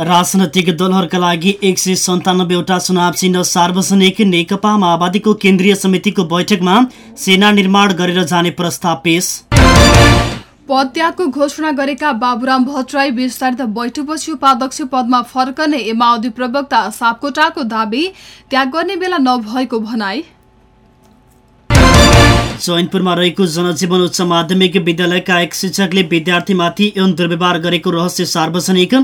राजनैतिक दलहरूका लागि एक सय सन्तानब्बेवटा चुनाव चिन्ह सार्वजनिक नेकपा माओवादीको केन्द्रीय समितिको बैठकमा सेना निर्माण गरेर जाने प्रस्ताव पेश। पदत्यागको घोषणा गरेका बाबुराम भट्टराई विस्तारित बैठकपछि उपाध्यक्ष पदमा फर्कने माओवादी प्रवक्ता सापकोटाको दावी त्याग गर्ने बेला नभएको भनाई। चैनपुरमा रहेको जनजीवन उच्च माध्यमिक विद्यालयका एक शिक्षकले विद्यार्थीमाथि यौन दुर्व्यवहार गरेको रहस्य सार्वजनिक।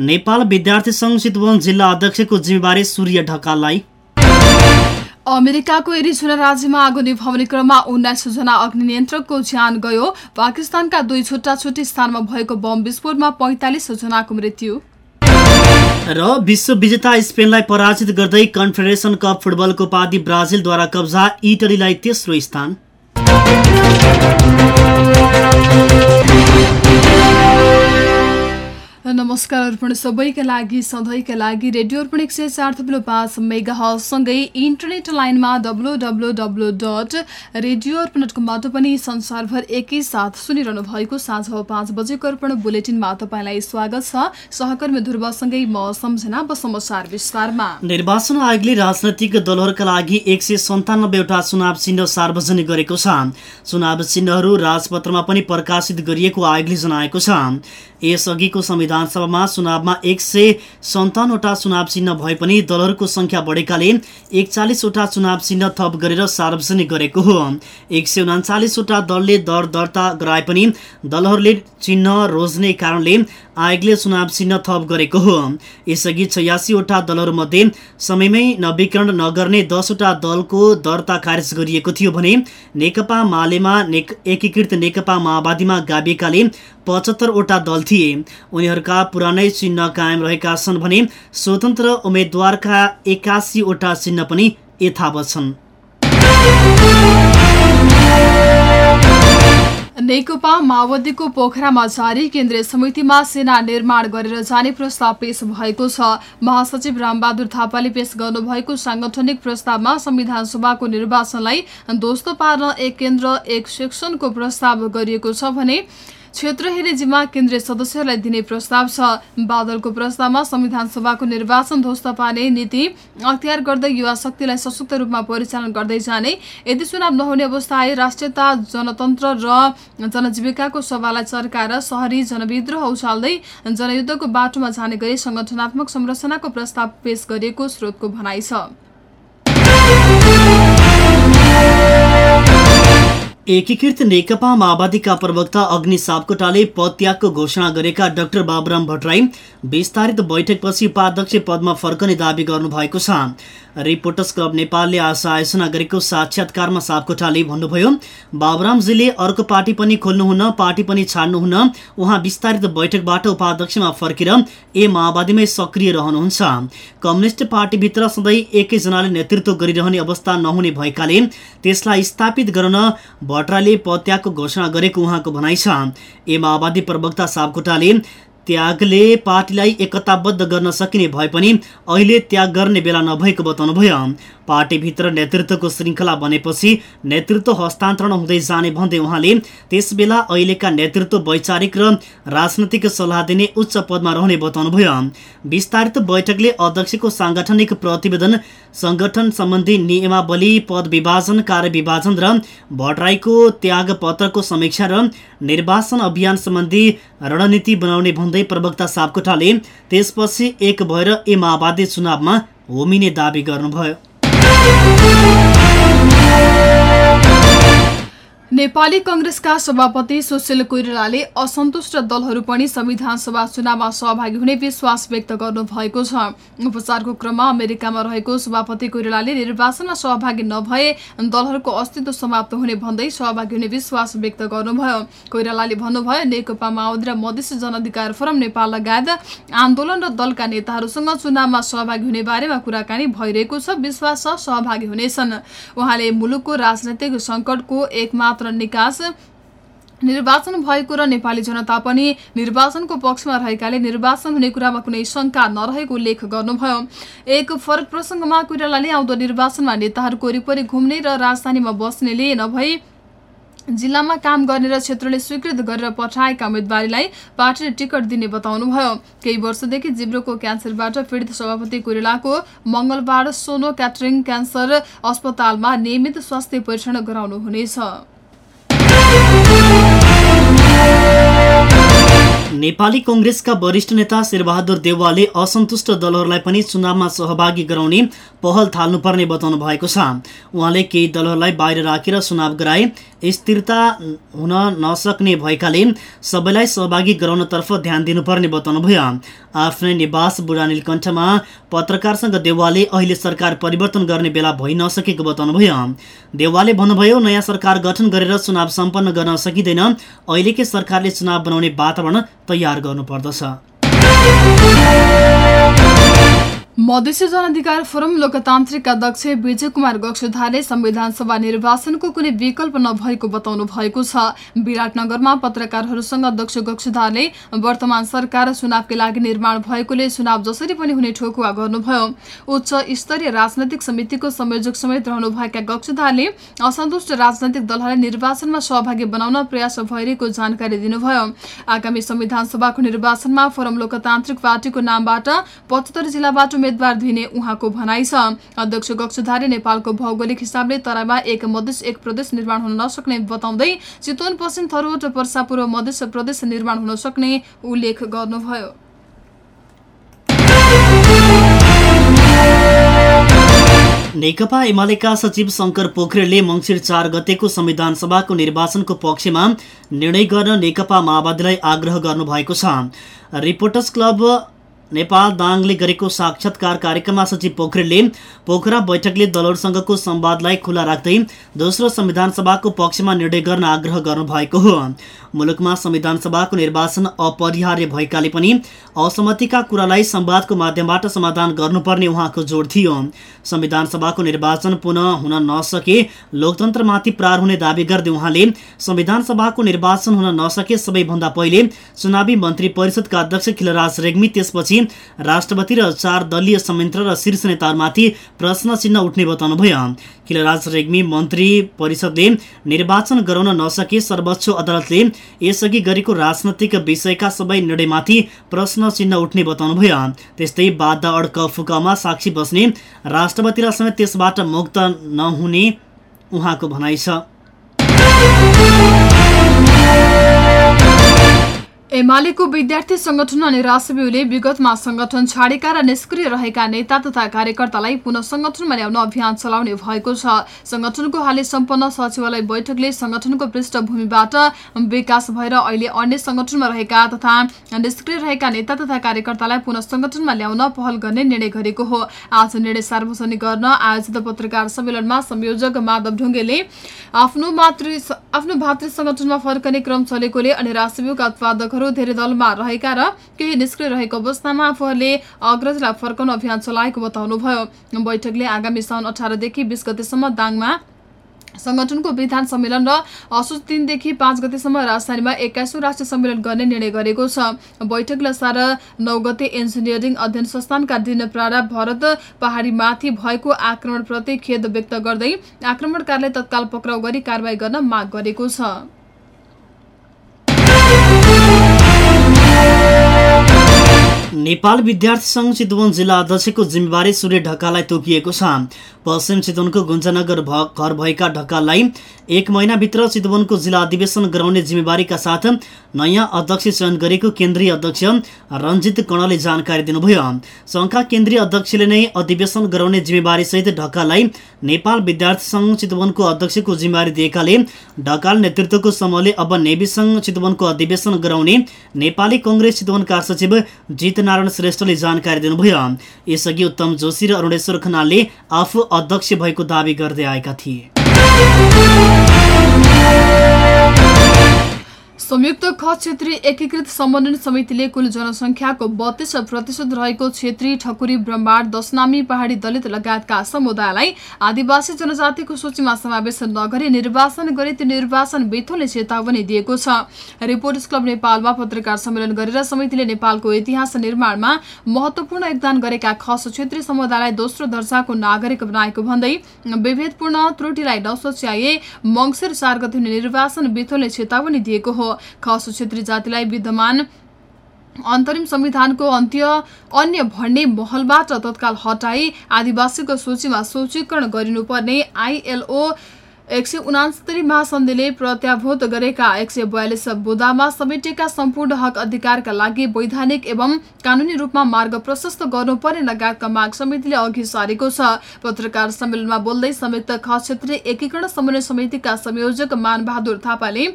नेपाल विद्यार्थी संघ चितवन जिल्ला अध्यक्षको जिम्मेवारी सूर्य ढकाललाई। अमेरिकाको एरिजोना राज्यमा आगो निभाउने क्रममा उन्नाइस जना अग्नि नियन्त्रकको ज्यान गयो। पाकिस्तानका दुई छुट्टा छुट्टी स्थानमा भएको बम विस्फोटमा पैंतालिस जनाको मृत्यु। र विश्व विजेता स्पेनलाई पराजित गर्दै कन्फेडरेसन कप फुटबलको उपाधि ब्राजिलद्वारा कब्जा इटलीलाई तेस्रो स्थान। Thank you. नमस्कार अर्पण सबैका लागि सधैँका लागि रेडियो अर्पण एक सय चार थप्लो पाँच मेगा हलसँगै इन्टरनेट लाइनमा W W W dot radio Arpan dot कमबाट पनि संसारभर एकैसाथ सुनिरहनु भएको साँझ पाँच बजेको अर्पण बुलेटिनमा तपाईँलाई स्वागत छ। सहकर्मी ध्रुवसँगै म सम्झना समाचार विस्तारमा। निर्वाचन आयोगले राजनैतिक दलहरूका लागि एक सय सन्तानब्बेवटा चुनाव चिन्ह सार्वजनिक गरेको छ। चुनाव चिन्हहरू राजपत्रमा पनि प्रकाशित गरिएको आयोगले जनाएको छ। यसअघिको संविधान सभामा चुनावमा एक सय सन्ताउन्नवटा चुनाव चिन्ह भए पनि दलहरूको संख्या बढेकाले एकचालिसवटा चुनाव चिन्ह थप गरेर सार्वजनिक गरेको हो। एक सय उनाचालिसवटा दलले दर दर्ता गराए पनि दलहरूले चिन्ह रोज्ने कारणले आयोगले चुनाव चिन्ह थप गरेको हो। यसअघि छयासीवटा दलहरूमध्ये समयमै नवीकरण नगर्ने दसवटा दलको दर्ता खारेज गरिएको थियो भने नेकपा मालेमा एकीकृत नेकपा माओवादीमा गाविएकाले पचहत्तरवटा दल थिए। उनीहरूका पुरानै चिन्ह कायम रहेका छन् भने स्वतन्त्र उम्मेद्वारका एकासीवटा चिन्ह पनि यथावत छन्। नेकपा माओवादीको पोखरामा जारी केन्द्रीय समितिमा सेना निर्माण गरेर जाने प्रस्ताव पेश भएको छ। महासचिव रामबहादुर थापाले पेश गर्नुभएको साङ्गठनिक प्रस्तावमा संविधान सभाको निर्वाचनलाई दोस्तो पार्न एक केन्द्र एक सेक्सनको प्रस्ताव गरिएको छ भने क्षेत्र हेरे जिम्मा केन्द्रीय सदस्यहरूलाई दिने प्रस्ताव छ। बादलको प्रस्तावमा संविधान सभाको निर्वाचन ध्वस्त पार्ने नीति अख्तियार गर्दै युवा शक्तिलाई सशक्त रूपमा परिचालन गर्दै जाने। यदि चुनाव नहुने अवस्था आए राष्ट्रियता जनतन्त्र र जनजीविकाको सभालाई चर्काएर सहरी जनविद्रोह उछाल्दै जनयुद्धको बाटोमा जाने गरी संगठनात्मक संरचनाको प्रस्ताव पेश गरिएको स्रोतको भनाइ छ। एकीकृत नेकपा माओवादीका प्रवक्ता अग्नि सापकोटाले पदत्यागको घोषणा गरेका डाक्टर बाबुराम भट्टराई विस्तारित बैठकपछि उपाध्यक्ष पदमा फर्कने दावी गर्नुभएको छ। रिपोर्टर्स क्लब नेपालले आज आयोजना गरेको साक्षात्कारमा सापकोटाले भन्नुभयो बाबुरामजीले अर्को पार्टी पनि खोल्नुहुन्न पार्टी पनि छाड्नुहुन्न उहाँ विस्तारित बैठकबाट उपाध्यक्षमा फर्केर ए माओवादीमै सक्रिय रहनुहुन्छ। कम्युनिस्ट पार्टीभित्र सधैँ एकैजनाले नेतृत्व गरिरहने अवस्था नहुने भएकाले त्यसलाई स्थापित गर्न भट्टराले पदत्यागको घोषणा गरेको उहाँको भनाइ छ। ए माओवादी प्रवक्ता सापकोटाले त्यागले पार्टीलाई एकताबद्ध गर्न सकिने भए पनि अहिले त्याग गर्ने बेला नभएको बताउनुभयो। पार्टीभित्र नेतृत्वको श्रृङ्खला बनेपछि नेतृत्व हस्तान्तरण हुँदै जाने भन्दै उहाँले त्यसबेला अहिलेका नेतृत्व वैचारिक र राजनैतिक सल्लाह दिने उच्च पदमा रहने बताउनुभयो। विस्तारित बैठकले अध्यक्षको साङ्गठनिक प्रतिवेदन सङ्गठन सम्बन्धी नियमावली पद विभाजन कार्य विभाजन र भट्टराईको त्याग पत्रको समीक्षा र निर्वाचन अभियान सम्बन्धी रणनीति बनाउने भन्दै प्रवक्ता सापकोटाले त्यसपछि एक भएर ए माओवादी चुनावमा होमिने दावी गर्नुभयो। नेपाली कंग्रेसका सभापति सुशील कोइरालाले असन्तुष्ट दलहरू पनि संविधान सभा चुनावमा सहभागी हुने विश्वास व्यक्त गर्नुभएको छ। उपचारको क्रममा अमेरिकामा रहेको सभापति कोइरालाले निर्वाचनमा सहभागी नभए दलहरूको अस्तित्व समाप्त हुने भन्दै सहभागी हुने विश्वास व्यक्त गर्नुभयो। कोइरालाले भन्नुभयो नेकपा माओवादी र मधेसी जनअधिकार फोरम नेपाल लगायत आन्दोलन र दलका नेताहरूसँग चुनावमा सहभागी हुने बारेमा कुराकानी भइरहेको छ। विश्वास सहभागी हुनेछन्। उहाँले मुलुकको राजनैतिक संकटको एकमात्र मात्र निकास। निर्वाचन भएको र नेपाली जनता पनि निर्वाचनको पक्षमा रहेकाले निर्वाचन हुने कुरामा कुनै शङ्का नरहेको उल्लेख गर्नुभयो। एक फरक प्रसङ्गमा कोइरालाले आउँदो निर्वाचनमा नेताहरूको वरिपरि घुम्ने र राजधानीमा बस्नेले नभई जिल्लामा काम गर्ने र क्षेत्रले स्वीकृत गरेर पठाएका उम्मेदवारीलाई पार्टीले टिकट दिने बताउनुभयो। केही वर्षदेखि जिब्रोको क्यान्सरबाट पीडित सभापति कोइरालाको मंगलबार सोनो क्याटरिङ क्यान्सर अस्पतालमा नियमित स्वास्थ्य परीक्षण गराउनु हुनेछ नेपाली कङ्ग्रेसका वरिष्ठ नेता शेरबहादुर देवालले असन्तुष्ट दलहरूलाई पनि चुनावमा सहभागी गराउने पहल थाल्नुपर्ने बताउनु भएको छ। उहाँले केही दलहरूलाई बाहिर राखेर चुनाव गराए स्थिरता हुन नसक्ने भएकाले सबैलाई सहभागी गराउनतर्फ ध्यान दिनुपर्ने बताउनुभयो। आफ्नै निवास बुढानील कण्ठमा पत्रकारसँग देवालले अहिले सरकार परिवर्तन गर्ने बेला भइ नसकेको बताउनुभयो। देवालले भन्नुभयो नयाँ सरकार गठन गरेर चुनाव सम्पन्न गर्न सकिँदैन। अहिलेकै सरकारले चुनाव बनाउने वातावरण तयार गर्नुपर्दछ। मधेसी जनअधिकार फोरम लोकतान्त्रिक अध्यक्ष विजय कुमार गक्षधारले संविधान सभा निर्वाचनको कुनै विकल्प नभएको बताउनु भएको छ। विराटनगरमा पत्रकारहरूसँग अध्यक्ष गक्षधारले वर्तमान सरकार चुनावकै लागि निर्माण भएकोले चुनाव जसरी पनि हुने ठोकुवा गर्नुभयो। उच्च स्तरीय राजनैतिक समितिको संयोजक समेत रहनुभएका गक्षधारले असन्तुष्ट राजनैतिक दलहरूलाई निर्वाचनमा सहभागी बनाउन प्रयास भइरहेको जानकारी दिनुभयो। आगामी संविधान सभाको निर्वाचनमा फोरम लोकतान्त्रिक पार्टीको नामबाट पचहत्तर जिल्लाबाट उम्मेद्वार दिने उहाँको भनाइ छ। अध्यक्ष गक्षधारी नेपालको भौगोलिक हिसाबले तराईमा एक मधेस एक प्रदेश निर्माण हुन नसक्ने बताउँदै चितवन पश्चिम थरोट पर्सा पूर्व मधेस प्रदेश निर्माण हुन सक्ने उल्लेख गर्नुभयो। नेकपा एमालेका सचिव शङ्कर पोखरेलले मङ्सिर चार गतेको संविधान सभाको निर्वाचनको पक्षमा निर्णय गर्न नेकपा माओवादीलाई आग्रह गर्नुभएको छ। रिपोर्टर्स क्लब नेपाल दाङले गरेको साक्षात्कार कार्यक्रममा सचिव पोखरेलले पोखरा बैठकले दलहरूसँगको संवादलाई खुला राख्दै दोस्रो संविधान सभाको पक्षमा निर्णय गर्न आग्रह गर्नुभएको हो मुलुकमा संविधान सभाको निर्वाचन अपरिहार्य भएकाले पनि असहमतिका कुरालाई संवादको माध्यमबाट समाधान गर्नुपर्ने उहाँको जोड थियो संविधान सभाको निर्वाचन पुनः हुन नसके लोकतन्त्रमाथि प्रार हुने दावी गर्दै उहाँले संविधान सभाको निर्वाचन हुन नसके सबैभन्दा पहिले चुनावी मन्त्री परिषदका अध्यक्ष खिलराज रेग्मी त्यसपछि राष्ट्रपति र चार दलीय संयन्त्र र शीर्ष नेताहरूमाथि प्रश्न चिन्ह उठ्ने बताउनुभयो खिलराज रेग्मी मन्त्री परिषदले निर्वाचन गराउन नसके सर्वोच्च अदालतले यसअघि गरेको राजनैतिक विषयका सबै निर्णयमाथि प्रश्न चिन्ह उठ्ने बताउनुभयो त्यस्तै बाधा अड्क फुकामा साक्षी बस्ने राष्ट्रपतिलाई समेत त्यसबाट मुक्त नहुने उहाँको भनाइ छ। एमालेको विद्यार्थी संगठन अनि राष्ट्रव्यूले विगतमा संगठन छाडेका र निष्क्रिय रहेका नेता तथा कार्यकर्तालाई पुनः संगठनमा ल्याउन अभियान चलाउने भएको छ। संगठनको हालै सम्पन्न सचिवालय बैठकले संगठनको पृष्ठभूमिबाट विकास भएर अहिले अन्य संगठनमा रहेका तथा निष्क्रिय रहेका नेता तथा कार्यकर्तालाई पुनः संगठनमा ल्याउन पहल गर्ने निर्णय गरेको हो। आज निर्णय सार्वजनिक गर्न आयोजित पत्रकार सम्मेलनमा संयोजक माधव ढुङ्गेले आफ्नो मातृ आफ्नो भातृ संगठनमा फर्कने क्रम चलेकोले अनि राष्ट्रव्यूका उत्पादकहरू धेरै दलमा रहेका र केही निष्क्रिय रहेको अवस्थामा आफूहरूले अग्रजलाई फर्काउन अभियान चलाएको बताउनुभयो। बैठकले आगामी साउन अठारदेखि बिस गतेसम्म दाङमा संगठनको विधान सम्मेलन र असोज तिनदेखि पाँच गतेसम्म राजधानीमा एक्काइसौँ राष्ट्रिय सम्मेलन गर्ने निर्णय गरेको छ। बैठकले सारा नौ गते इन्जिनियरिङ अध्ययन संस्थानका दिन प्रारा भरत पहाडीमाथि भएको आक्रमणप्रति खेद व्यक्त गर्दै आक्रमणकारलाई तत्काल पक्राउ गरी कारवाही गर्न माग गरेको छ। नेपाल विद्यार्थी सङ्घ चितवन जिल्ला अध्यक्षको जिम्मेवारी सूर्य ढकाललाई तोकिएको छ। पश्चिम चितवनको गुन्जनगर घर भएका ढकाललाई एक महिनाभित्र चितवनको जिल्ला अधिवेशन गराउने जिम्मेवारीका साथ नयाँ अध्यक्ष चयन गरेको केन्द्रीय अध्यक्ष रञ्जित कणले जानकारी दिनुभयो। सङ्घका केन्द्रीय अध्यक्षले नै अधिवेशन गराउने जिम्मेवारीसहित ढकाललाई नेपाल विद्यार्थी सङ्घ चितवनको अध्यक्षको जिम्मेवारी दिएकाले ढकाल नेतृत्वको समूहले अब नेवी सङ्घ चितवनको अधिवेशन गराउने नेपाली कङ्ग्रेस चितवनका सचिव जित नारायण श्रेष्ठले जानकारी दिनुभयो। यसअघि उत्तम जोशी र अरुणेश्वर खनालले आफू अध्यक्ष भएको दावी गर्दै आएका थिए। संयुक्त ख क्षेत्रीय एकीकृत समन्वयन समितिले कुल जनसङ्ख्याको बत्तीस प्रतिशत रहेको क्षेत्रीय ठकुरी ब्रह्माण्ड दशनामी पहाडी दलित लगायतका समुदायलाई आदिवासी जनजातिको सूचीमा समावेश नगरी निर्वाचन गरे त्यो निर्वाचन बेथोले चेतावनी दिएको छ। रिपोर्टर्स क्लब नेपालमा पत्रकार सम्मेलन गरेर समितिले नेपालको इतिहास निर्माणमा महत्वपूर्ण योगदान गरेका खस क्षेत्रीय समुदायलाई दोस्रो दर्जाको नागरिक बनाएको भन्दै विभेदपूर्ण त्रुटिलाई नसोच्याए मङ्सिर चार निर्वाचन बेथोले चेतावनी दिएको हो। खस क्षेत्रीय जातिलाई विद्यमान अन्तरिम संविधानको अन्त्य अन्य भन्ने महलबाट तत्काल हटाई आदिवासीको सूचीमा सूचीकरण गरिनुपर्ने आइएलओ एक सय उनासत्तरी महासन्धिले प्रत्याभूत गरेका एक सय बयालिस बुदामा समेटेका सम्पूर्ण हक अधिकारका लागि वैधानिक एवं कानूनी रूपमा मार्ग प्रशस्त गर्नुपर्ने लगायतका माग समितिले अघि सारेको छ। पत्रकार सम्मेलनमा बोल्दै संयुक्त ख क्षेत्रीय एकीकरण समन्वय समितिका संयोजक मानबहादुर थापाले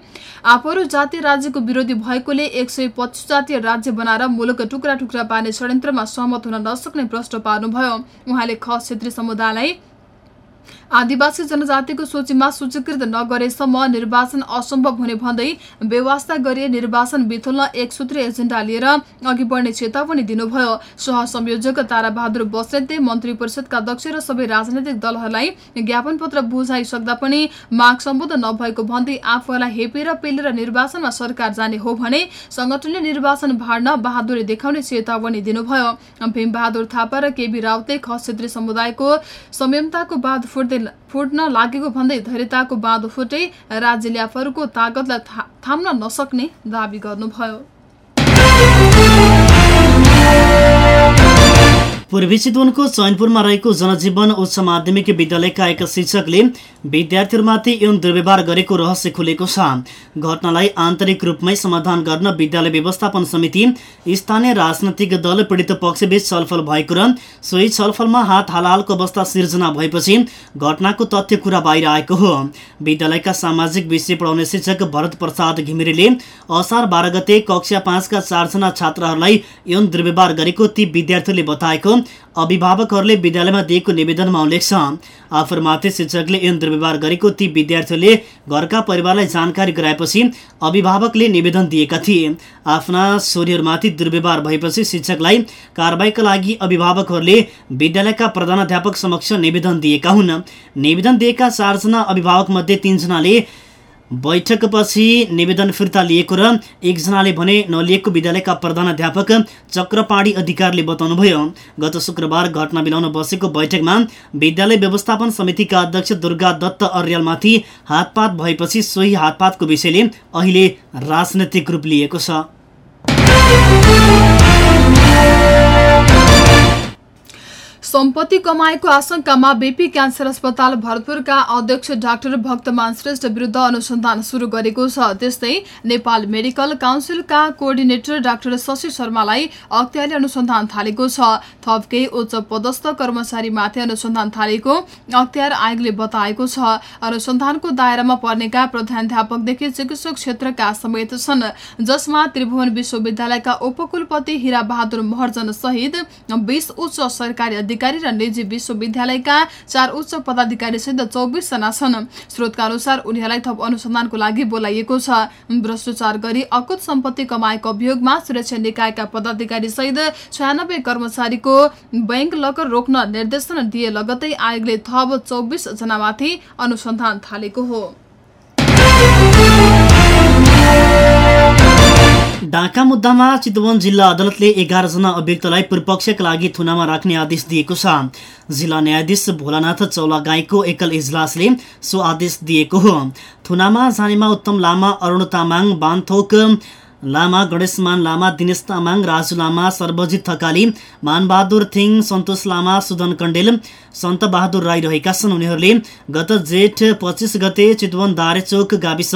आफूहरू जातीय राज्यको विरोधी भएकोले एक सय जातीय राज्य बनाएर मुलुक टुक्रा टुक्रा पार्ने षड्यन्त्रमा सहमत हुन नसक्ने प्रश्न पार्नुभयो। उहाँले ख क्षेत्रीय समुदायलाई आदिवासी जनजातिको सूचीमा सूचीकृत नगरेसम्म निर्वाचन असम्भव हुने भन्दै व्यवस्था गरी निर्वाचन बिथुल्न एक सूत्रीय एजेन्डा लिएर अघि बढ्ने चेतावनी दिनुभयो। सहसंयोजक ताराबहादुर बस्नेतले मन्त्री परिषदका अध्यक्ष र सबै राजनैतिक दलहरूलाई ज्ञापन पत्र बुझाइसक्दा पनि माग सम्बोधन नभएको भन्दै आफूहरूलाई हेपेर पेलेर निर्वाचनमा सरकार जाने हो भने संगठनले निर्वाचन भाड्न बहादुरी देखाउने चेतावनी दिनुभयो। भीमबहादुर थापा र केबी राउतले खस क्षेत्रीय समुदायको संयमताको बाद फुट्दै फुट्न लागेको भन्दै धैर्यताको बाँधो फुटे राज्यले आफूहरूको तागतलाई थाम्न नसक्ने दावी गर्नुभयो। पूर्वी चितवनको चैनपुरमा रहेको जनजीवन उच्च माध्यमिक विद्यालयका एक शिक्षकले विद्यार्थीहरूमाथि यौन दुर्व्यवहार गरेको रहस्य खुलेको छ। घटनालाई आन्तरिक रूपमै समाधान गर्न विद्यालय व्यवस्थापन समिति स्थानीय राजनैतिक दल पीडित पक्षबीच छलफल भएको र सोही छलफलमा हात हालहालको अवस्था सिर्जना भएपछि घटनाको तथ्य कुरा बाहिर आएको हो। विद्यालयका सामाजिक विषय पढाउने शिक्षक भरत प्रसाद घिमिरेले असार बाह्र गते कक्षा पाँचका चारजना छात्राहरूलाई यौन दुर्व्यवहार गरेको ती विद्यार्थीले बताएको। अभिभावकहरूले विद्यालयमा दिएको निवेदनमा उल्लेख छ। आफूमाथि शिक्षकले यौन दुर्व्यवहार गरेको ती विद्यार्थीहरूले घरका परिवारलाई जानकारी गराएपछि अभिभावकले निवेदन दिएका थिए। आफ्ना छोरीहरूमाथि दुर्व्यवहार भएपछि शिक्षकलाई कारवाहीका लागि अभिभावकहरूले विद्यालयका प्रधानाध्यापक समक्ष निवेदन दिएका हुन्। निवेदन दिएका चारजना अभिभावकमध्ये तिनजनाले बैठकपछि निवेदन फिर्ता लिएको र एकजनाले भने नलिएको विद्यालयका प्रधानाध्यापक चक्रपाणी अधिकारीले बताउनुभयो। गत शुक्रबार घटना मिलाउन बसेको बैठकमा विद्यालय व्यवस्थापन समितिका अध्यक्ष दुर्गा दत्त अर्यालमाथि हातपात भएपछि सोही हातपातको विषयले अहिले राजनैतिक रूप लिएको छ। सम्पत्ति कमाएको आशंकामा बेपी क्यान्सर अस्पताल भरतपुरका अध्यक्ष डाक्टर भक्तमान श्रेष्ठ विरुद्ध अनुसन्धान शुरू गरेको छ। त्यस्तै नेपाल मेडिकल काउन्सिलका कोअर्डिनेटर डाक्टर शशि शर्मालाई अख्तियारले अनुसन्धान थालेको छ। थप केही उच्च पदस्थ कर्मचारीमाथि अनुसन्धान थालेको अख्तियार आयोगले बताएको छ। अनुसन्धानको दायरामा पर्नेका प्रधानध्यापकदेखि चिकित्सक क्षेत्रका समेत छन् जसमा त्रिभुवन विश्वविद्यालयका उपकुलपति हिरा बहादुर महर्जन सहित बीस उच्च सरकारी अधिकारी अधिकारी र निजी विश्वविद्यालयका चार उच्च पदाधिकारी सहित चौबिसजना छन्। स्रोतका अनुसार उनीहरूलाई थप अनुसन्धानको लागि बोलाइएको छ। भ्रष्टाचार गरी अकुत सम्पत्ति कमाएको अभियोगमा सुरक्षा निकायका पदाधिकारी सहित छयानब्बे कर्मचारीको बैंक लकर रोक्न निर्देशन दिए लगतै आयोगले थप चौबिस जनामाथि अनुसन्धान थालेको हो। डाका मुद्दामा चितवन जिल्ला अदालतले एघारजना अभियुक्तलाई पूर्वपक्षका लागि थुनामा राख्ने आदेश दिएको छ। जिल्ला न्यायाधीश भोलानाथ चौलागाईको एकल इजलासले सो आदेश दिएको हो। थुनामा जानेमा उत्तम लामा अरुण तामाङ बान्थोक लामा गणेशमान लामा दिनेश तामाङ राजु लामा सर्वजित थकाली मानबहादुर थिङ सन्तोष लामा सुदन कण्डेल सन्तबहादुर राई रहेका छन्। उनीहरूले गत जेठ पच्चिस गते चितवन दारेचोक गाविस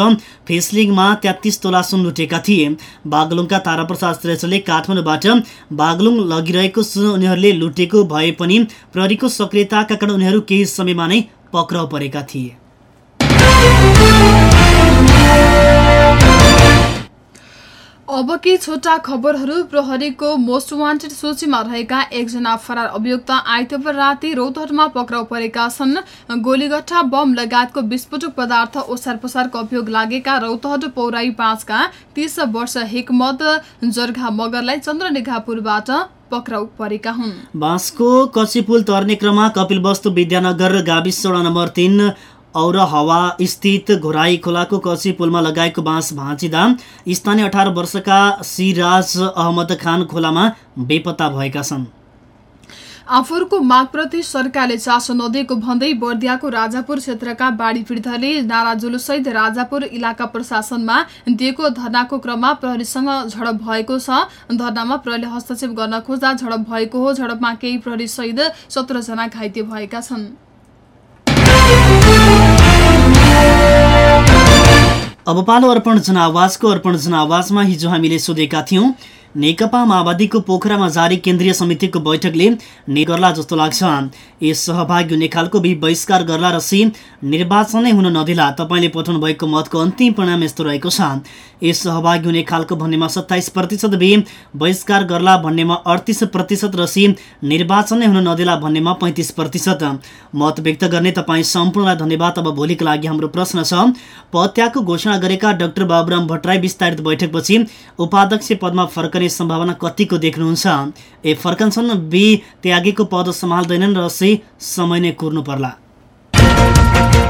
फेसलिङमा तेत्तिस तोला सुन लुटेका थिए। बागलुङका ताराप्रसाद श्रेष्ठले काठमाडौँबाट बागलुङ लगिरहेको सुन उनीहरूले लुटेको भए पनि प्रहरीको सक्रियताका कारण उनीहरू केही समयमा नै पक्राउ परेका थिए। अब कि छोटा खबरहरू प्रहरीको मोस्ट वान्टेड सूचीमा रहेका एकजना फरार अभियुक्त आइतबार राति रौतहटमा पक्राउ परेका छन्। गोलीगट्टा बम लगायतको विस्फोटक पदार्थ ओसार पसारको अभियोग लागेका रौतहट पौराई पाँचका तीस वर्ष हिकमत जर्घा मगरलाई चन्द्रनिघापुरबाट पक्राउ परेका हुन्। बाँसको कचिपुल तर्ने क्रममा कपिलवस्तु विद्यानगर गाविस नम्बर तिन और हवा स्थित घोराई खोलाको कची पुलमा लगाएको बाँस भाँचिँदा स्थानीय अठार वर्षका सिराज अहमद खान खोलामा बेपत्ता भएका छन्। आफूहरूको मागप्रति सरकारले चासो नदिएको भन्दै बर्दियाको राजापुर क्षेत्रका बाढी पीडितहरूले नारा जुलुसहित राजापुर इलाका प्रशासनमा दिएको धरनाको क्रममा प्रहरीसँग झडप भएको छ। धरनामा प्रहरीले हस्तक्षेप गर्न खोज्दा झडप भएको हो। झडपमा केही प्रहरी सहित सत्रजना घाइते भएका छन्। अब पालो अर्पण जनावाजको अर्पण जनावाजमा हिजो हामीले सोधेका थियौँ नेकपा माओवादीको पोखरामा जारी केन्द्रीय समितिको बैठकले गर्ला जस्तो लाग्छ। यस सहभागी हुने खालको बि बहिष्कार गर्ला र सी निर्वाचनै हुन नदिला तपाईँले पठाउनु भएको मतको अन्तिम परिणाम यस्तो रहेको छ। यस सहभागी हुने खालको भन्नेमा सत्ताइस प्रतिशत बि बहिष्कार गर्ला भन्नेमा अडतिस प्रतिशत र सी निर्वाचनै हुन नदिला भन्नेमा पैँतिस प्रतिशत। मत व्यक्त गर्ने तपाईँ सम्पूर्णलाई धन्यवाद। अब भोलिको लागि हाम्रो प्रश्न छ पत्यागको घोषणा गरेका डाक्टर बाबुराम भट्टराई विस्तारित बैठकपछि उपाध्यक्ष पदमा फर्कने सम्भावना कतिको देख्नुहुन्छ? ए फर्कन्छन् बी त्यागेको पद सम्हाल्दैनन् र सी समय नै कुर्नु पर्ला।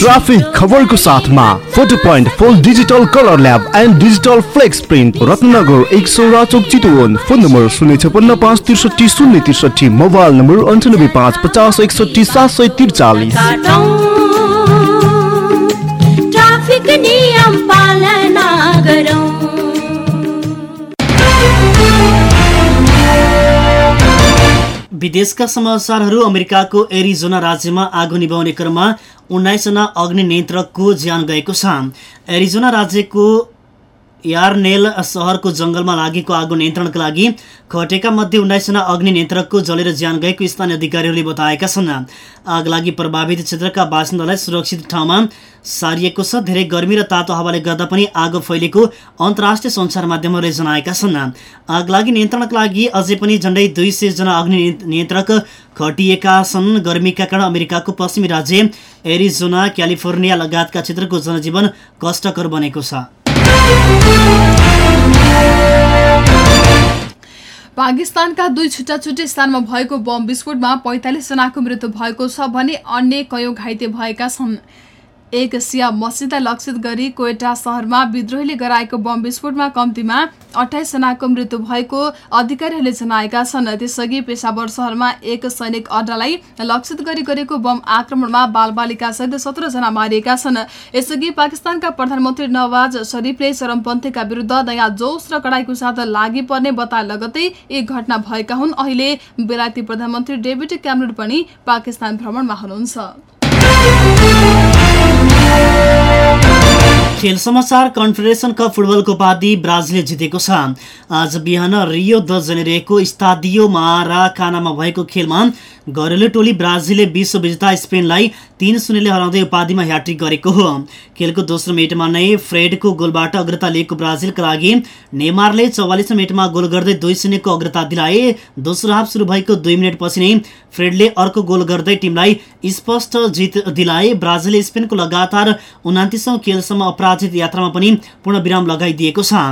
ट्राफिक खबर ट्राफिक खबरको साथमा photo point four digital colour lab and digital flex print Ratnagar एक सौ राचोक चितवन। फोन नम्बर शून्य छपन्न पाँच त्रिसठी शून्य त्रिसठी मोबाइल नम्बर अन्ठानब्बे पाँच पचास एकसठी सात सय त्रिचालिस। ट्राफिक नियम पालना गरौँ। विदेशका समाचारहरू अमेरिकाको एरिजोना राज्यमा आगो निभाउने क्रममा उन्नाइसजना अग्नि नियन्त्रकको ज्यान गएको छ। एरिजोना राज्यको यारनेल सहरको जङ्गलमा लागेको आगो नियन्त्रणका लागि खटेका मध्ये उन्नाइसजना अग्नि नियन्त्रकको जलेर ज्यान गएको स्थानीय अधिकारीहरूले बताएका छन्। आग लागि प्रभावित क्षेत्रका बासिन्दालाई सुरक्षित ठाउँमा सारिएको छ। धेरै गर्मी र तातो हावाले गर्दा पनि आगो फैलेको अन्तर्राष्ट्रिय सञ्चार माध्यमहरूले जनाएका छन्। आग लागि नियन्त्रणका लागि अझै पनि झन्डै दुई सयजना अग्नि नियन्त्रक खटिएका छन्। गर्मीका कारण अमेरिकाको पश्चिमी राज्य एरिजोना क्यालिफोर्निया लगायतका क्षेत्रको जनजीवन कष्टकर बनेको छ। पाकिस्तानका दुई छुट्टा छुट्टै स्थानमा भएको बम विस्फोटमा पैँतालिस जनाको मृत्यु भएको छ भने अन्य कयौं घाइते भएका छन्। एक सिया मस्जिदलाई लक्षित गरी कोइटा सहरमा विद्रोहीले गराएको बम विस्फोटमा कम्तीमा अठाइस जनाको मृत्यु भएको अधिकारीहरूले जनाएका छन्। त्यसअघि पेसावर सहरमा एक सैनिक अड्डालाई लक्षित गरी गरेको बम आक्रमणमा बालबालिका सहित सत्र जना मारिएका छन्। यसअघि पाकिस्तानका प्रधानमन्त्री नवाज शरीफले चरमपन्थीका विरुद्ध नयाँ जोस र कडाईको साथ लागि पर्ने बताए लगतै यी घटना भएका हुन्। अहिले बेलायती प्रधानमन्त्री डेभिड क्यामरुन पनि पाकिस्तान भ्रमणमा हुनुहुन्छ। खेल समाचार कन्फेडरेसन कप फुटबलको उपाधि ब्राजिलले जितेको छ। आज बिहान रियो द जेनेरेको स्तादियो माराकानामा भएको खेलमा घरेलु टोली ब्राजिलले विश्व विजेता स्पेनलाई तीन शून्यले हराउँदै उपाधिमा ह्याट्रिक गरेको हो। खेलको दोस्रो मिनटमा नै फ्रेडको गोलबाट अग्रता लिएको ब्राजिलका लागि नेमारले चौवालिस मिनटमा गोल गर्दै दुई शून्यको अग्रता दिलाए। दोस्रो हाफ सुरु भएको दुई मिनटपछि नै फ्रेडले अर्को गोल गर्दै टिमलाई स्पष्ट जित दिलाए। ब्राजिलले स्पेनको लगातार उनातिसौँ खेलसम्म अपराजित यात्रामा पनि पूर्ण विराम लगाइदिएको छ।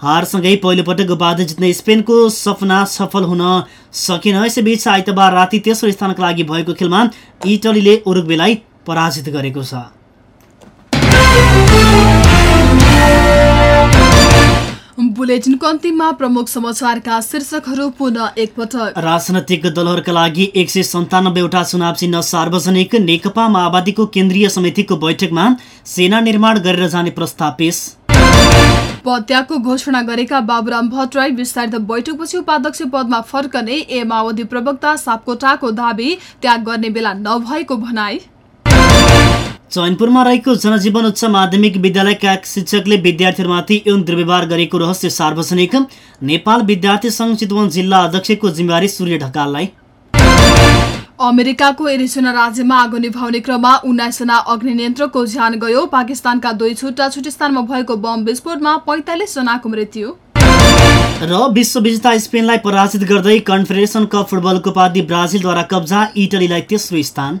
हारसँगै पहिलोपटक उपाधि जित्ने स्पेनको सपना सफल हुन सकेन। यसैबीच आइतबार राति तेस्रो स्थानका लागि भएको खेलमा इटलीले उरुग्वेलाई पराजित गरेको छ। बुलेटिनको अन्तिममा प्रमुख समाचारका शीर्षकहरू पुनः एकपटक। राजनैतिक दलहरूका लागि एक सय सन्तानब्बेवटा चुनाव चिन्ह सार्वजनिक नेकपा माओवादीको केन्द्रीय समितिको बैठकमा सेना निर्माण गरेर जाने प्रस्ताव पेश। पदत्यागको घोषणा गरेका बाबुराम भट्टराई विस्तारित बैठकपछि उपाध्यक्ष पदमा फर्कने ए माओवादी प्रवक्ता सापकोटाको दावी त्याग गर्ने बेला नभएको भनाई। चैनपुरमा रहेको जनजीवन उच्च माध्यमिक विद्यालयका शिक्षकले विद्यार्थीहरूमाथि यौन दुर्व्यवहार गरेको रहस्य सार्वजनिक। नेपाल विद्यार्थी संघ चितवन जिल्ला अध्यक्षको जिम्मेवारी सूर्य ढकाललाई अमेरिकाको एरिजोना राज्यमा आगो निभाउने क्रममा उन्नाइसजना अग्निनियन्त्रकको ज्यान गयो। पाकिस्तानका दुई छुट्टा छुट्टी स्थानमा भएको बम विस्फोटमा पैंतालिस जनाको मृत्यु। र विश्व विजेता स्पेनलाई पराजित गर्दै कन्फेडरेसन कप फुटबलको उपाधि ब्राजिलद्वारा कब्जा इटलीलाई तेस्रो स्थान।